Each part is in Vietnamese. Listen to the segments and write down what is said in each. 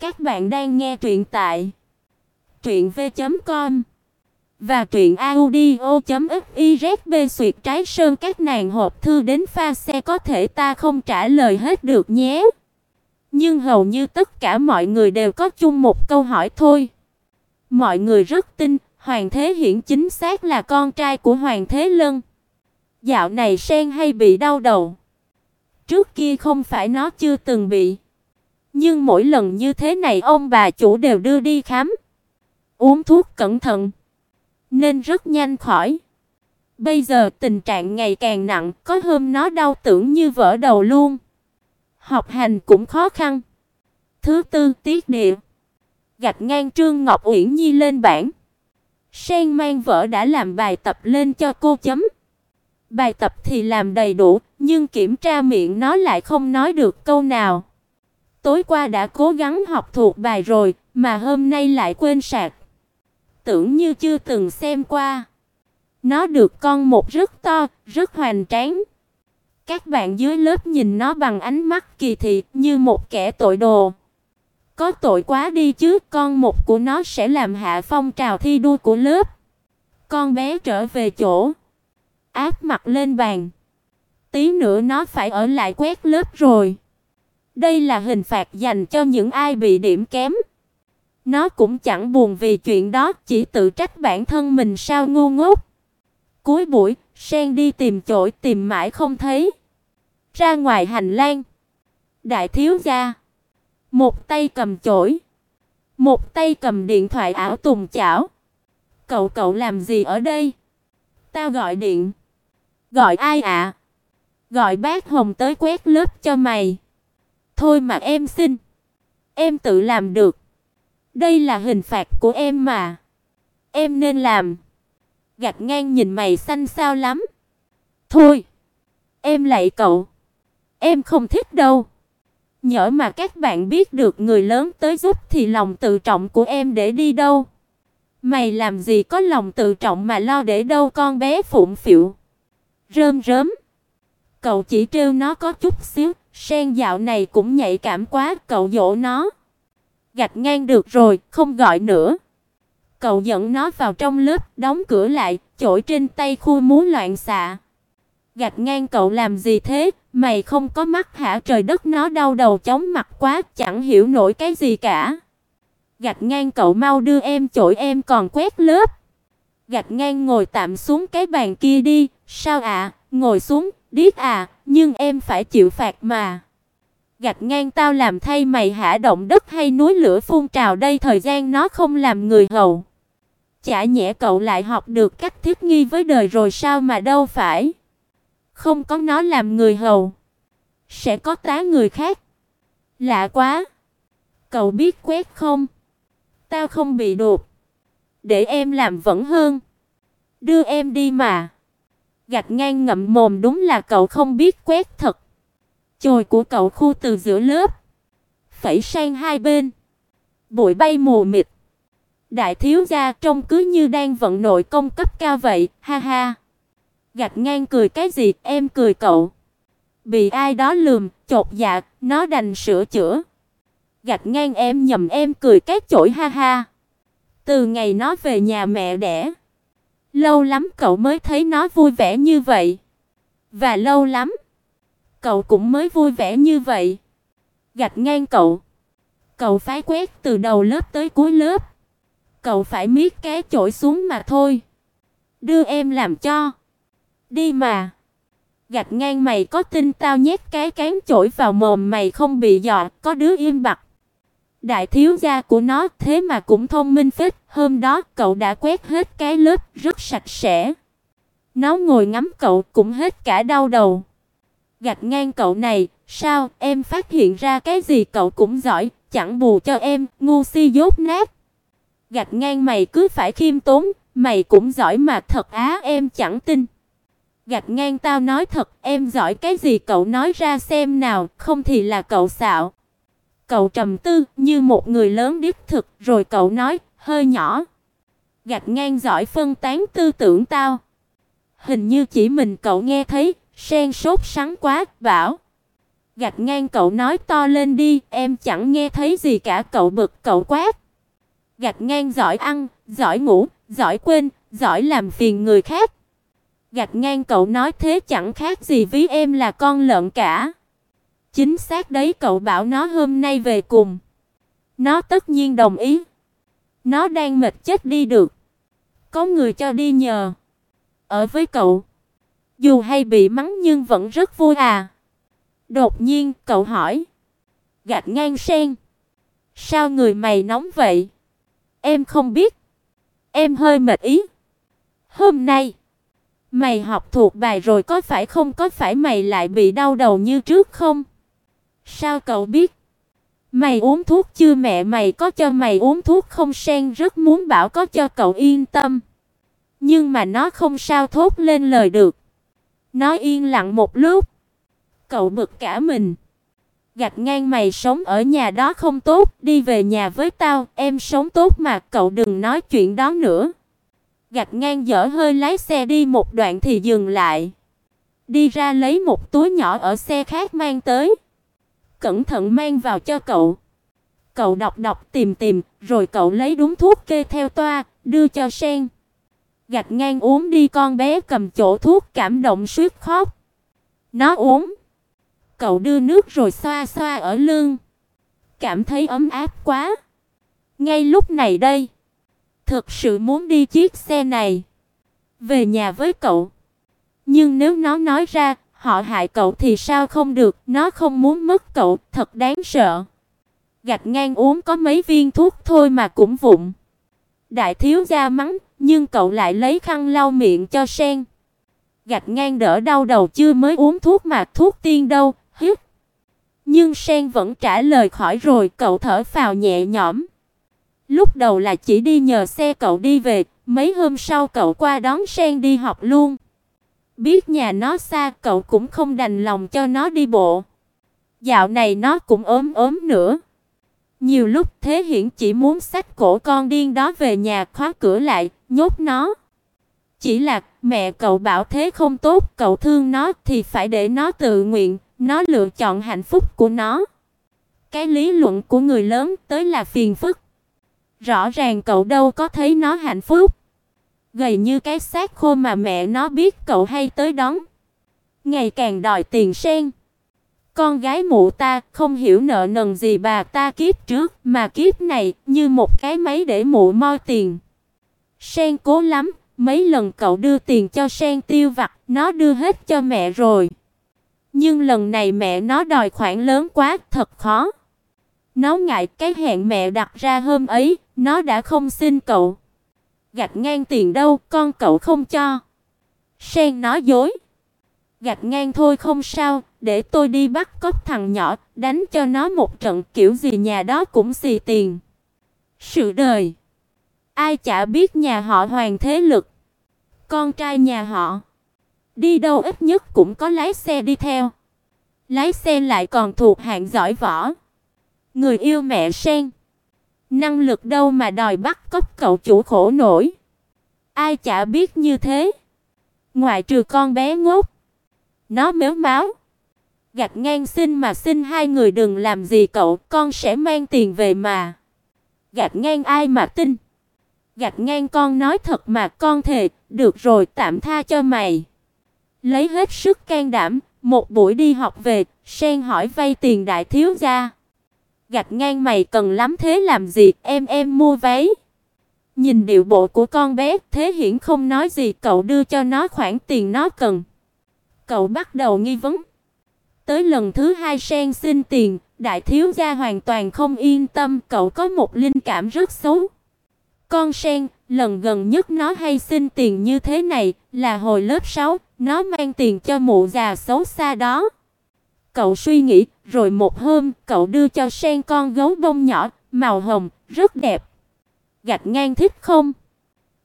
Các bạn đang nghe truyện tại truyện v.com và truyện audio.fiz suyệt trái sơn các nàng hộp thư đến pha xe, có thể ta không trả lời hết được nhé. Nhưng hầu như tất cả mọi người đều có chung một câu hỏi thôi. Mọi người rất tin, Hoàng Thế Hiển chính xác là con trai của Hoàng Thế Lân. Dạo này sen hay bị đau đầu. Trước kia không phải nó chưa từng bị. Nhưng mỗi lần như thế này ông bà chủ đều đưa đi khám. Uống thuốc cẩn thận. Nên rất nhanh khỏi. Bây giờ tình trạng ngày càng nặng, có hôm nó đau tưởng như vỡ đầu luôn. Học hành cũng khó khăn. Thứ tư tiết địa. Gạch ngang Trương Ngọc Uyển Nhi lên bảng. Sen mang vợ đã làm bài tập lên cho cô chấm. Bài tập thì làm đầy đủ, nhưng kiểm tra miệng nó lại không nói được câu nào. Tối qua đã cố gắng học thuộc bài rồi, mà hôm nay lại quên sạc. Tưởng như chưa từng xem qua. Nó được con một rất to, rất hoành tráng. Các bạn dưới lớp nhìn nó bằng ánh mắt kỳ thị như một kẻ tội đồ. Có tội quá đi chứ, con một của nó sẽ làm hạ phong trào thi đua của lớp. Con bé trở về chỗ, áp mặt lên bàn. Tí nữa nó phải ở lại quét lớp rồi. Đây là hình phạt dành cho những ai bị điểm kém. Nó cũng chẳng buồn vì chuyện đó, chỉ tự trách bản thân mình sao ngu ngốc. Cuối buổi, Sen đi tìm chổi tìm mãi không thấy. Ra ngoài hành lang, đại thiếu gia một tay cầm chổi, một tay cầm điện thoại ảo tùng chảo. Cậu cậu làm gì ở đây? Tao gọi điện. Gọi ai ạ? Gọi bác Hồng tới quét lớp cho mày. Thôi mà em xin. Em tự làm được. Đây là hình phạt của em mà. Em nên làm. Gạt ngang nhìn mày xanh sao lắm. Thôi. Em lại cậu. Em không thích đâu. Nhỡ mà các bạn biết được người lớn tới giúp thì lòng tự trọng của em để đi đâu? Mày làm gì có lòng tự trọng mà lo để đâu con bé phụng phịu. Rơm rớm. Cậu chỉ trêu nó có chút xíu, sen dạo này cũng nhạy cảm quá, cậu dỗ nó. Gạch ngang được rồi, không gọi nữa. Cậu dẫn nó vào trong lớp, đóng cửa lại, chổi trên tay khu múa loạn xạ. Gạch ngang cậu làm gì thế? Mày không có mắt hả? Trời đất nó đau đầu chóng mặt quá, chẳng hiểu nổi cái gì cả. Gạch ngang cậu mau đưa em chổi em còn quét lớp. Gạch ngang ngồi tạm xuống cái bàn kia đi, sao ạ? Ngồi xuống, điếc à, nhưng em phải chịu phạt mà. Gạch ngang tao làm thay mày hả động đất hay núi lửa phun trào đây thời gian nó không làm người hầu. Chả nhẽ cậu lại học được cách thiết nghi với đời rồi sao mà đâu phải. Không có nó làm người hầu, sẽ có tá người khác. Lạ quá. Cậu biết quét không? Tao không bị đột. Để em làm vẫn hơn. Đưa em đi mà. Gạch ngang ngậm mồm đúng là cậu không biết quét thật. Chồi của cậu khu từ giữa lớp, phẩy sang hai bên. Bụi bay mù mịt. Đại thiếu gia trông cứ như đang vận nội công cấp cao vậy, ha ha. Gạch ngang cười cái gì, em cười cậu. Bị ai đó lườm, chột dạ, nó đành sửa chữa. Gạch ngang em nhầm em cười cái chổi ha ha. Từ ngày nó về nhà mẹ đẻ, lâu lắm cậu mới thấy nó vui vẻ như vậy. Và lâu lắm, cậu cũng mới vui vẻ như vậy. Gạch ngang cậu. Cậu phải quét từ đầu lớp tới cuối lớp. Cậu phải miết cái chổi xuống mà thôi. Đưa em làm cho. Đi mà. Gạch ngang mày có tin tao nhét cái cán chổi vào mồm mày không bị dọa, có đứa im bặt. Đại thiếu gia của nó thế mà cũng thông minh phết, hôm đó cậu đã quét hết cái lớp rất sạch sẽ. Nó ngồi ngắm cậu cũng hết cả đau đầu. Gạch ngang cậu này, sao em phát hiện ra cái gì cậu cũng giỏi, chẳng bù cho em, ngu si dốt nát. Gạch ngang mày cứ phải khiêm tốn, mày cũng giỏi mà thật á em chẳng tin. Gạch ngang tao nói thật, em giỏi cái gì cậu nói ra xem nào, không thì là cậu xạo. Cậu trầm tư như một người lớn đích thực, rồi cậu nói, hơi nhỏ. Gạch ngang giỏi phân tán tư tưởng tao. Hình như chỉ mình cậu nghe thấy, sen sốt sắng quá, bảo. Gạch ngang cậu nói to lên đi, em chẳng nghe thấy gì cả cậu bực cậu quát. Gạch ngang giỏi ăn, giỏi ngủ, giỏi quên, giỏi làm phiền người khác. Gạch ngang cậu nói thế chẳng khác gì ví em là con lợn cả. Chính xác đấy, cậu bảo nó hôm nay về cùng. Nó tất nhiên đồng ý. Nó đang mệt chết đi được. Có người cho đi nhờ. Ở với cậu. Dù hay bị mắng nhưng vẫn rất vui à. Đột nhiên, cậu hỏi. Gạch ngang sen. Sao người mày nóng vậy? Em không biết. Em hơi mệt ý. Hôm nay. Mày học thuộc bài rồi có phải không có phải mày lại bị đau đầu như trước không? Sao cậu biết? Mày uống thuốc chưa mẹ mày có cho mày uống thuốc không sen rất muốn bảo có cho cậu yên tâm. Nhưng mà nó không sao thốt lên lời được. Nó yên lặng một lúc. Cậu bực cả mình. gạt ngang mày sống ở nhà đó không tốt, đi về nhà với tao, em sống tốt mà, cậu đừng nói chuyện đó nữa. gạt ngang dở hơi lái xe đi một đoạn thì dừng lại. Đi ra lấy một túi nhỏ ở xe khác mang tới. Cẩn thận mang vào cho cậu. Cậu đọc đọc tìm tìm, rồi cậu lấy đúng thuốc kê theo toa, đưa cho Sen. Gạch ngang uống đi con bé cầm chỗ thuốc cảm động suýt khóc. Nó uống. Cậu đưa nước rồi xoa xoa ở lưng. Cảm thấy ấm áp quá. Ngay lúc này đây, thực sự muốn đi chiếc xe này về nhà với cậu. Nhưng nếu nó nói ra, họ hại cậu thì sao không được, nó không muốn mất cậu, thật đáng sợ. Gạch ngang uống có mấy viên thuốc thôi mà cũng vụng. Đại thiếu gia mắng, nhưng cậu lại lấy khăn lau miệng cho sen. Gạch ngang đỡ đau đầu chưa mới uống thuốc mà thuốc tiên đâu, hít. Nhưng sen vẫn trả lời khỏi rồi, cậu thở phào nhẹ nhõm. Lúc đầu là chỉ đi nhờ xe cậu đi về, mấy hôm sau cậu qua đón sen đi học luôn. Biết nhà nó xa, cậu cũng không đành lòng cho nó đi bộ. Dạo này nó cũng ốm ốm nữa. Nhiều lúc Thế Hiển chỉ muốn xách cổ con điên đó về nhà khóa cửa lại, nhốt nó. Chỉ là mẹ cậu bảo thế không tốt, cậu thương nó thì phải để nó tự nguyện, nó lựa chọn hạnh phúc của nó. Cái lý luận của người lớn tới là phiền phức. Rõ ràng cậu đâu có thấy nó hạnh phúc. Gầy như cái xác khô mà mẹ nó biết cậu hay tới đón. Ngày càng đòi tiền sen. Con gái mụ ta không hiểu nợ nần gì bà ta kiếp trước, mà kiếp này như một cái máy để mụ moi tiền. Sen cố lắm, mấy lần cậu đưa tiền cho Sen tiêu vặt, nó đưa hết cho mẹ rồi. Nhưng lần này mẹ nó đòi khoản lớn quá, thật khó. Nó ngại cái hẹn mẹ đặt ra hôm ấy, nó đã không xin cậu. Gạch ngang tiền đâu, con cậu không cho. Sen nói dối. Gạch ngang thôi không sao, để tôi đi bắt cóc thằng nhỏ, đánh cho nó một trận kiểu gì nhà đó cũng xì tiền. Sự đời. Ai chả biết nhà họ Hoàng thế lực. Con trai nhà họ đi đâu ít nhất cũng có lái xe đi theo. Lái xe lại còn thuộc hạng giỏi võ. Người yêu mẹ sen. Năng lực đâu mà đòi bắt cóc cậu chủ khổ nổi. Ai chả biết như thế. Ngoại trừ con bé ngốc. Nó méo máu. Gạch ngang xin mà xin hai người đừng làm gì cậu, con sẽ mang tiền về mà. Gạch ngang ai mà tin. Gạch ngang con nói thật mà con thề, được rồi tạm tha cho mày. Lấy hết sức can đảm, một buổi đi học về, Sen hỏi vay tiền đại thiếu gia. Gạch ngang mày cần lắm thế làm gì, em em mua váy. Nhìn điệu bộ của con bé, Thế Hiển không nói gì, cậu đưa cho nó khoản tiền nó cần. Cậu bắt đầu nghi vấn. Tới lần thứ hai Sen xin tiền, đại thiếu gia hoàn toàn không yên tâm, cậu có một linh cảm rất xấu. Con Sen, lần gần nhất nó hay xin tiền như thế này là hồi lớp 6, nó mang tiền cho mụ già xấu xa đó. Cậu suy nghĩ, rồi một hôm, cậu đưa cho Sen con gấu bông nhỏ, màu hồng, rất đẹp. Gạch ngang thích không?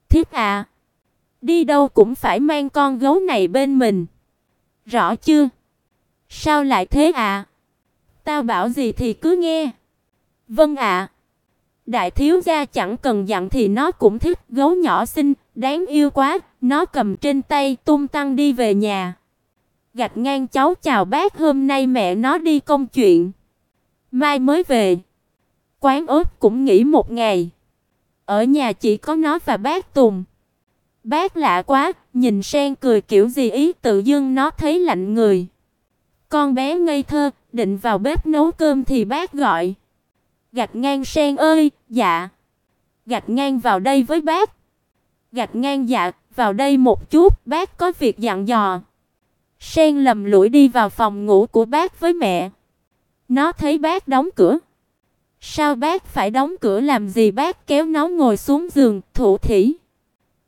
Thích à? Đi đâu cũng phải mang con gấu này bên mình. Rõ chưa? Sao lại thế à? Tao bảo gì thì cứ nghe. Vâng ạ. Đại thiếu gia chẳng cần dặn thì nó cũng thích, gấu nhỏ xinh, đáng yêu quá, nó cầm trên tay tung tăng đi về nhà. Gạch ngang cháu chào bác hôm nay mẹ nó đi công chuyện. Mai mới về. Quán ớt cũng nghỉ một ngày. Ở nhà chỉ có nó và bác Tùng. Bác lạ quá, nhìn Sen cười kiểu gì ý tự dưng nó thấy lạnh người. Con bé ngây thơ, định vào bếp nấu cơm thì bác gọi. Gạch ngang Sen ơi, dạ. Gạch ngang vào đây với bác. Gạch ngang dạ, vào đây một chút, bác có việc dặn dò. Sen lầm lũi đi vào phòng ngủ của bác với mẹ. Nó thấy bác đóng cửa. Sao bác phải đóng cửa làm gì bác kéo nó ngồi xuống giường, thủ thỉ.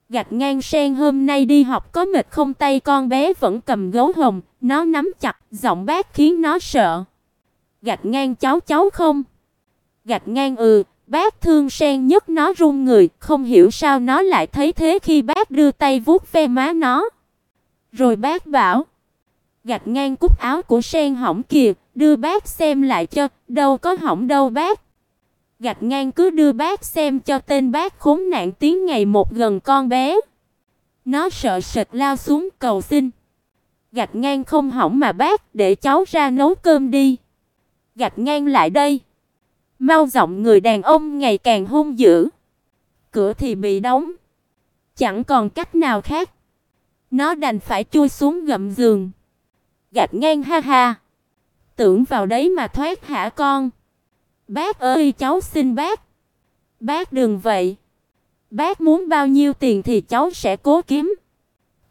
Gạch ngang sen hôm nay đi học có mệt không tay con bé vẫn cầm gấu hồng, nó nắm chặt, giọng bác khiến nó sợ. Gạch ngang cháu cháu không? Gạch ngang ừ, bác thương sen nhất nó run người, không hiểu sao nó lại thấy thế khi bác đưa tay vuốt ve má nó. Rồi bác bảo, gạch ngang cúc áo của sen hỏng kìa, đưa bác xem lại cho, đâu có hỏng đâu bác. Gạch ngang cứ đưa bác xem cho tên bác khốn nạn tiếng ngày một gần con bé. Nó sợ sệt lao xuống cầu xin. Gạch ngang không hỏng mà bác, để cháu ra nấu cơm đi. Gạch ngang lại đây. Mau giọng người đàn ông ngày càng hung dữ. Cửa thì bị đóng. Chẳng còn cách nào khác. Nó đành phải chui xuống gầm giường. Gạch ngang, ha ha. Tưởng vào đấy mà thoát hả con. Bác ơi, cháu xin bác. Bác đừng vậy. Bác muốn bao nhiêu tiền thì cháu sẽ cố kiếm.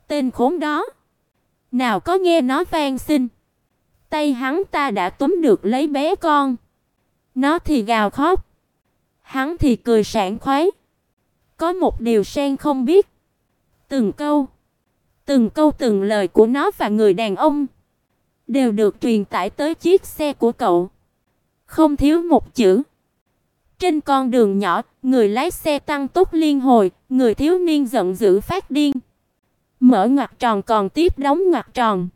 Tên khốn đó. Nào có nghe nó van xin. Tay hắn ta đã túm được lấy bé con. Nó thì gào khóc. Hắn thì cười sảng khoái. Có một điều sen không biết. Từng câu. Từng câu, từng lời của nó và người đàn ông. Đều được truyền tải tới chiếc xe của cậu. Không thiếu một chữ. Trên con đường nhỏ, người lái xe tăng tốc liên hồi, người thiếu niên giận dữ phát điên. Mở ngoặc tròn còn tiếp đóng ngoặc tròn.